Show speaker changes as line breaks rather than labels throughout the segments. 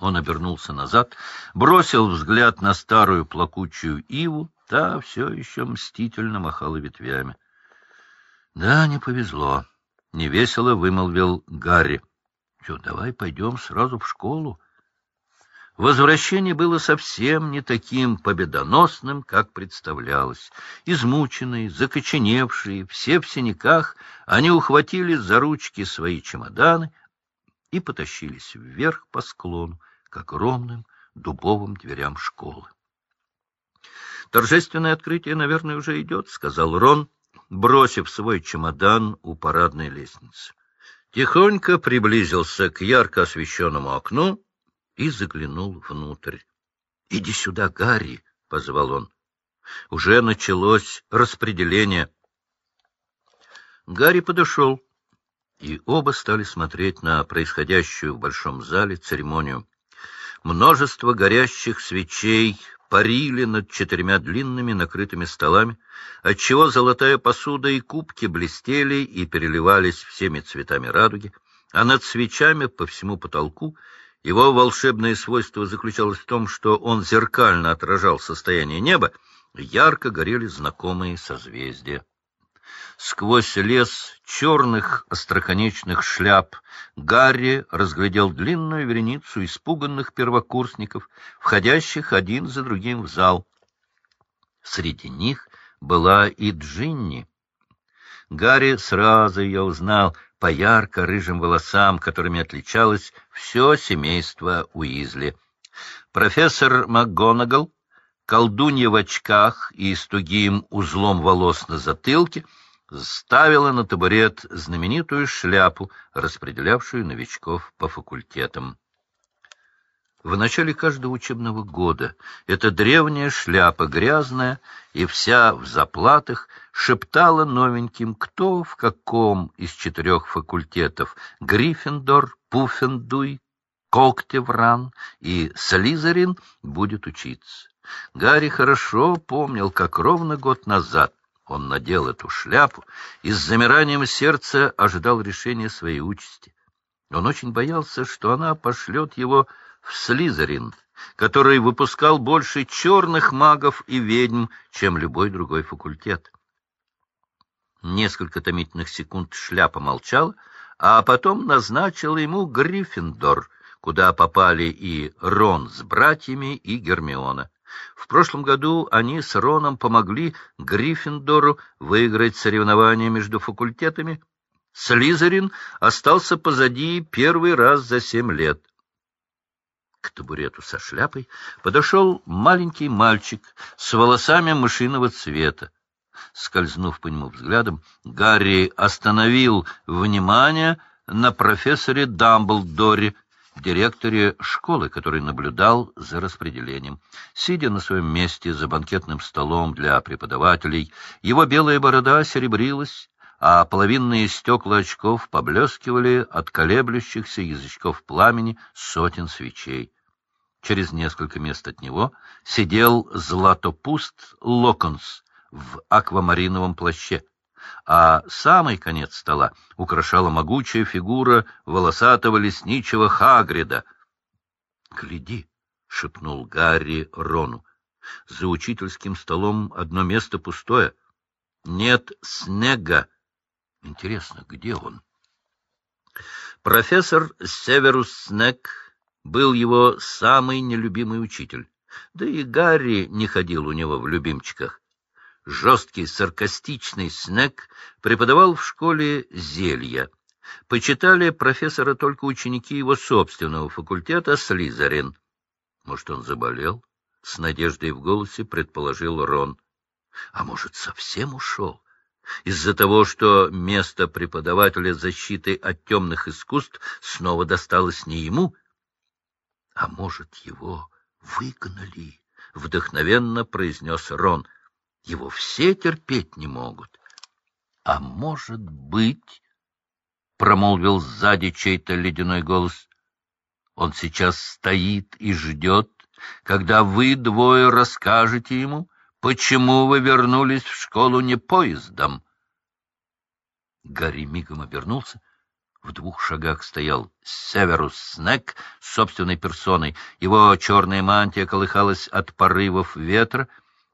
Он обернулся назад, бросил взгляд на старую плакучую иву, та все еще мстительно махала ветвями. — Да, не повезло, — невесело вымолвил Гарри. — Что, давай пойдем сразу в школу? Возвращение было совсем не таким победоносным, как представлялось. Измученные, закоченевшие, все в синяках, они ухватились за ручки свои чемоданы и потащились вверх по склону, к огромным дубовым дверям школы. «Торжественное открытие, наверное, уже идет», — сказал Рон, бросив свой чемодан у парадной лестницы. Тихонько приблизился к ярко освещенному окну и заглянул внутрь. — Иди сюда, Гарри, — позвал он. Уже началось распределение. Гарри подошел, и оба стали смотреть на происходящую в большом зале церемонию. Множество горящих свечей парили над четырьмя длинными накрытыми столами, отчего золотая посуда и кубки блестели и переливались всеми цветами радуги, а над свечами по всему потолку его волшебное свойство заключалось в том, что он зеркально отражал состояние неба, ярко горели знакомые созвездия. Сквозь лес черных остроконечных шляп Гарри разглядел длинную вереницу испуганных первокурсников, входящих один за другим в зал. Среди них была и Джинни. Гарри сразу ее узнал по ярко-рыжим волосам, которыми отличалось все семейство Уизли. Профессор МакГонагал, колдунья в очках и с тугим узлом волос на затылке — ставила на табурет знаменитую шляпу, распределявшую новичков по факультетам. В начале каждого учебного года эта древняя шляпа, грязная и вся в заплатах, шептала новеньким, кто в каком из четырех факультетов — Гриффиндор, Пуффендуй, Коктевран и Слизерин — будет учиться. Гарри хорошо помнил, как ровно год назад он надел эту шляпу и с замиранием сердца ожидал решения своей участи. Он очень боялся, что она пошлет его в Слизерин, который выпускал больше черных магов и ведьм, чем любой другой факультет. Несколько томительных секунд шляпа молчала, а потом назначила ему Гриффиндор, куда попали и Рон с братьями, и Гермиона. В прошлом году они с Роном помогли Гриффиндору выиграть соревнования между факультетами. Слизерин остался позади первый раз за семь лет. К табурету со шляпой подошел маленький мальчик с волосами мышиного цвета. Скользнув по нему взглядом, Гарри остановил внимание на профессоре Дамблдоре, директоре школы, который наблюдал за распределением. Сидя на своем месте за банкетным столом для преподавателей, его белая борода серебрилась, а половинные стекла очков поблескивали от колеблющихся язычков пламени сотен свечей. Через несколько мест от него сидел златопуст Локонс в аквамариновом плаще а самый конец стола украшала могучая фигура волосатого лесничего Хагрида. — Гляди, — шепнул Гарри Рону, — за учительским столом одно место пустое. Нет снега. Интересно, где он? Профессор Северус Снег был его самый нелюбимый учитель. Да и Гарри не ходил у него в любимчиках жесткий, саркастичный Снег преподавал в школе зелья. Почитали профессора только ученики его собственного факультета Слизерин. Может, он заболел? С надеждой в голосе предположил Рон. А может, совсем ушел? Из-за того, что место преподавателя защиты от темных искусств снова досталось не ему? А может, его выгнали? Вдохновенно произнес Рон — его все терпеть не могут. — А может быть, — промолвил сзади чей-то ледяной голос, — он сейчас стоит и ждет, когда вы двое расскажете ему, почему вы вернулись в школу не поездом. Гарри мигом обернулся. В двух шагах стоял Северус Снег собственной персоной. Его черная мантия колыхалась от порывов ветра.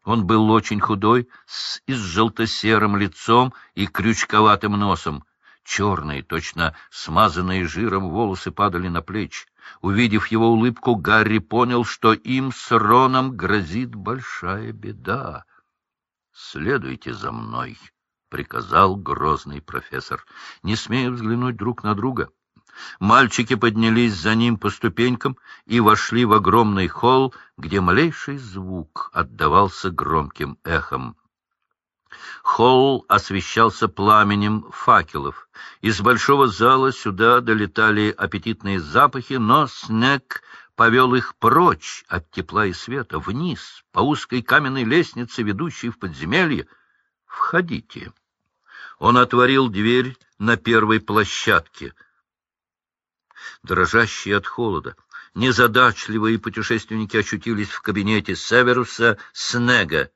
Он был очень худой, с изжелто-серым лицом и крючковатым носом. Черные, точно смазанные жиром волосы падали на плечи. Увидев его улыбку, Гарри понял, что им с Роном грозит большая беда. — Следуйте за мной, — приказал грозный профессор, не смея взглянуть друг на друга. Мальчики поднялись за ним по ступенькам и вошли в огромный холл, где малейший звук отдавался громким эхом. Холл освещался пламенем факелов. Из большого зала сюда долетали аппетитные запахи, но снег повел их прочь от тепла и света, вниз, по узкой каменной лестнице, ведущей в подземелье. «Входите». Он отворил дверь на первой площадке. Дрожащие от холода, незадачливые путешественники очутились в кабинете Северуса Снега,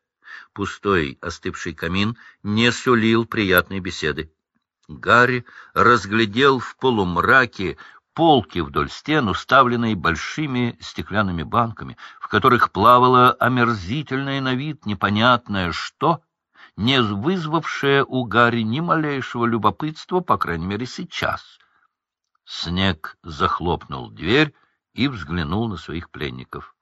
Пустой остывший камин не сулил приятной беседы. Гарри разглядел в полумраке полки вдоль стен, уставленные большими стеклянными банками, в которых плавало омерзительное на вид непонятное что, не вызвавшее у Гарри ни малейшего любопытства, по крайней мере, сейчас. Снег захлопнул дверь и взглянул на своих пленников.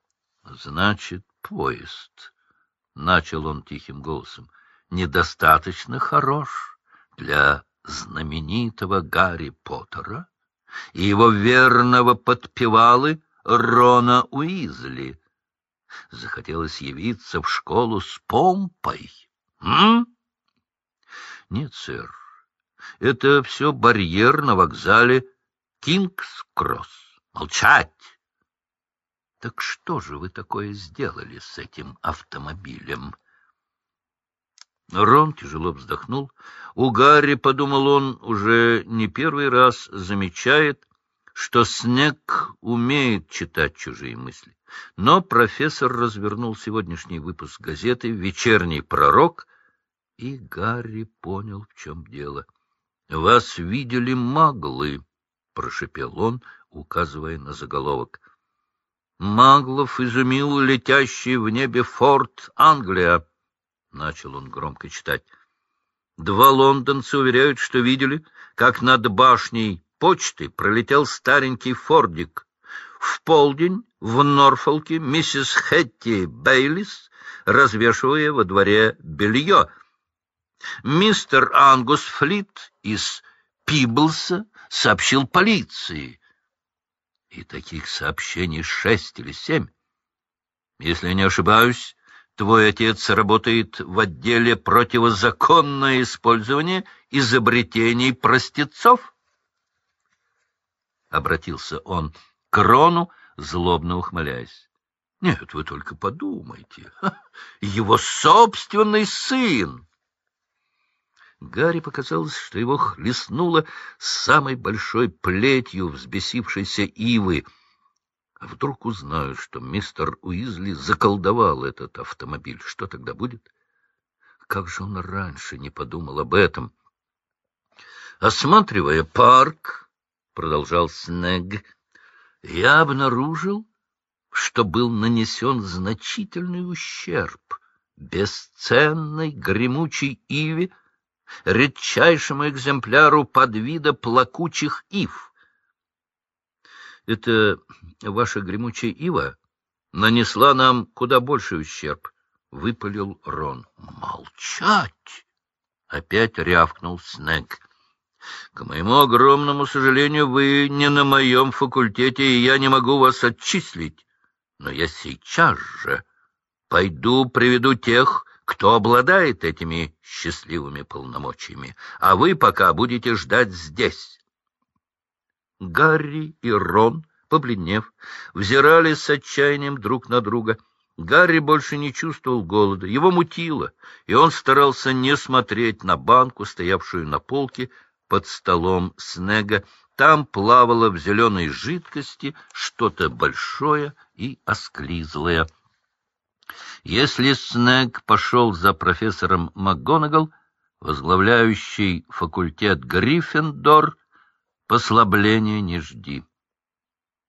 — Значит, поезд, — начал он тихим голосом, — недостаточно хорош для знаменитого Гарри Поттера и его верного подпевалы Рона Уизли. Захотелось явиться в школу с помпой. Нет, сэр, это все барьер на вокзале Кингс-Кросс. Молчать! Так что же вы такое сделали с этим автомобилем? Рон тяжело вздохнул. У Гарри, подумал он, уже не первый раз замечает, что Снег умеет читать чужие мысли. Но профессор развернул сегодняшний выпуск газеты «Вечерний пророк», и Гарри понял, в чем дело. — Вас видели маглы, — прошепел он, указывая на заголовок. Маглов изумил летящий в небе форт Англия. Начал он громко читать. Два лондонца уверяют, что видели, как над башней почты пролетел старенький фордик. В полдень в Норфолке миссис Хетти Бейлис, развешивая во дворе белье. Мистер Ангус Флит из Пиблса сообщил полиции — и таких сообщений шесть или семь. Если я не ошибаюсь, твой отец работает в отделе противозаконное использование изобретений простецов? Обратился он к Рону, злобно ухмыляясь. Нет, вы только подумайте. Его собственный сын! Гарри показалось, что его хлестнуло самой большой плетью взбесившейся ивы. А вдруг узнают, что мистер Уизли заколдовал этот автомобиль? Что тогда будет? Как же он раньше не подумал об этом? Осматривая парк, — продолжал Снег, — я обнаружил, что был нанесен значительный ущерб бесценной гремучей иве, редчайшему экземпляру подвида плакучих ив. Это ваша гремучая ива нанесла нам куда больше ущерб, — выпалил Рон. — Молчать! — опять рявкнул Снег. — К моему огромному сожалению, вы не на моем факультете, и я не могу вас отчислить. Но я сейчас же пойду приведу тех, кто обладает этими счастливыми полномочиями, а вы пока будете ждать здесь. Гарри и Рон, побледнев, взирали с отчаянием друг на друга. Гарри больше не чувствовал голода, его мутило, и он старался не смотреть на банку, стоявшую на полке под столом Снега. Там плавало в зеленой жидкости что-то большое и осклизлое. Если Снег пошел за профессором МакГонагал, возглавляющий факультет Гриффиндор, Послабления не жди.